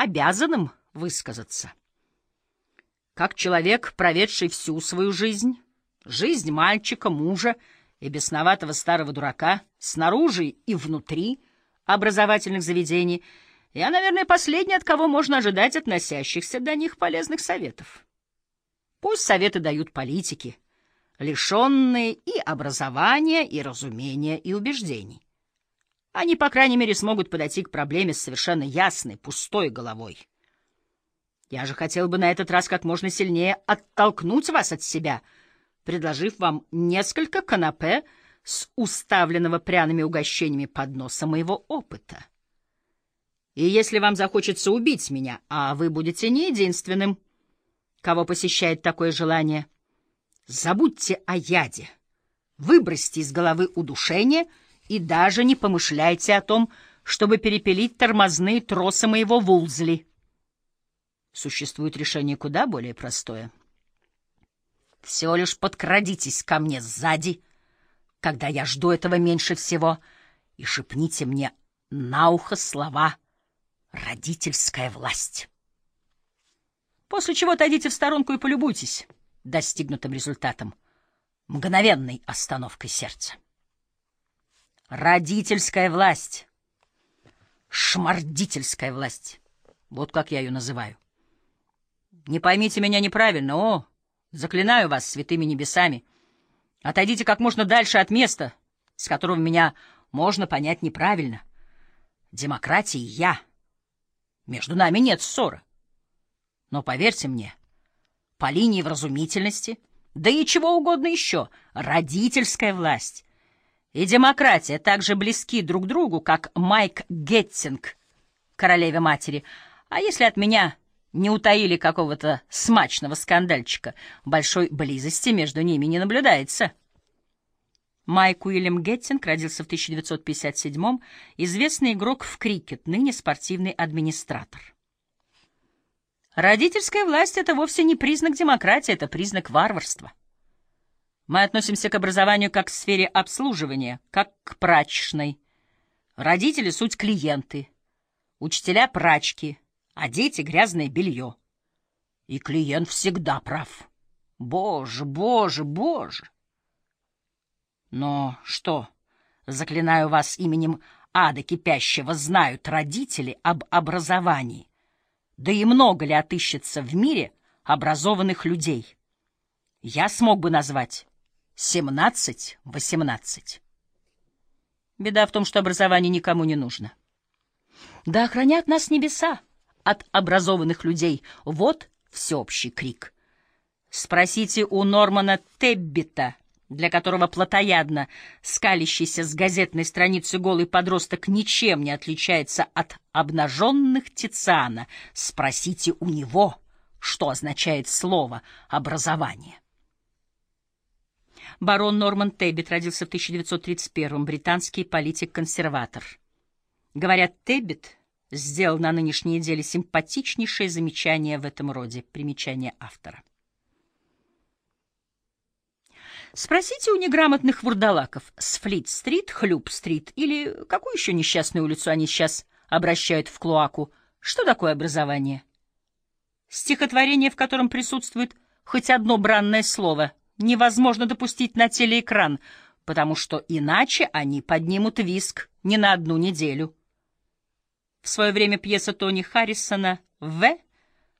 обязанным высказаться. Как человек, проведший всю свою жизнь, жизнь мальчика, мужа и бесноватого старого дурака, снаружи и внутри образовательных заведений, я, наверное, последний, от кого можно ожидать относящихся до них полезных советов. Пусть советы дают политики, лишенные и образования, и разумения, и убеждений. Они, по крайней мере, смогут подойти к проблеме с совершенно ясной, пустой головой. Я же хотел бы на этот раз как можно сильнее оттолкнуть вас от себя, предложив вам несколько канапе с уставленного пряными угощениями подноса моего опыта. И если вам захочется убить меня, а вы будете не единственным, кого посещает такое желание, забудьте о яде, выбросьте из головы удушение — и даже не помышляйте о том, чтобы перепилить тормозные тросы моего Вулзли. Существует решение куда более простое. Всего лишь подкрадитесь ко мне сзади, когда я жду этого меньше всего, и шепните мне на ухо слова «родительская власть». После чего отойдите в сторонку и полюбуйтесь достигнутым результатом, мгновенной остановкой сердца. Родительская власть. Шмардительская власть. Вот как я ее называю. Не поймите меня неправильно, о, заклинаю вас святыми небесами. Отойдите как можно дальше от места, с которого меня можно понять неправильно. Демократия я. Между нами нет ссоры. Но поверьте мне, по линии вразумительности, да и чего угодно еще, родительская власть и демократия так же близки друг другу, как Майк Геттинг, королеве матери. А если от меня не утаили какого-то смачного скандальчика, большой близости между ними не наблюдается. Майк Уильям Геттинг родился в 1957-м, известный игрок в крикет, ныне спортивный администратор. Родительская власть — это вовсе не признак демократии, это признак варварства. Мы относимся к образованию как к сфере обслуживания, как к прачечной. Родители — суть клиенты, учителя — прачки, а дети — грязное белье. И клиент всегда прав. Боже, боже, боже! Но что, заклинаю вас именем ада кипящего, знают родители об образовании? Да и много ли отыщется в мире образованных людей? Я смог бы назвать семнадцать-восемнадцать. Беда в том, что образование никому не нужно. Да охранят нас небеса от образованных людей. Вот всеобщий крик. Спросите у Нормана Теббита, для которого плотоядно скалящийся с газетной страницы голый подросток ничем не отличается от обнаженных Тициана. Спросите у него, что означает слово «образование». Барон Норман Теббит родился в 1931-м, британский политик-консерватор. Говорят, Теббит сделал на нынешней неделе симпатичнейшее замечание в этом роде, примечание автора. Спросите у неграмотных вурдалаков с Флит-стрит, Хлюп-стрит или какую еще несчастную улицу они сейчас обращают в клоаку, что такое образование? Стихотворение, в котором присутствует хоть одно бранное слово — невозможно допустить на телеэкран, потому что иначе они поднимут виск не на одну неделю. В свое время пьеса Тони Харрисона «В»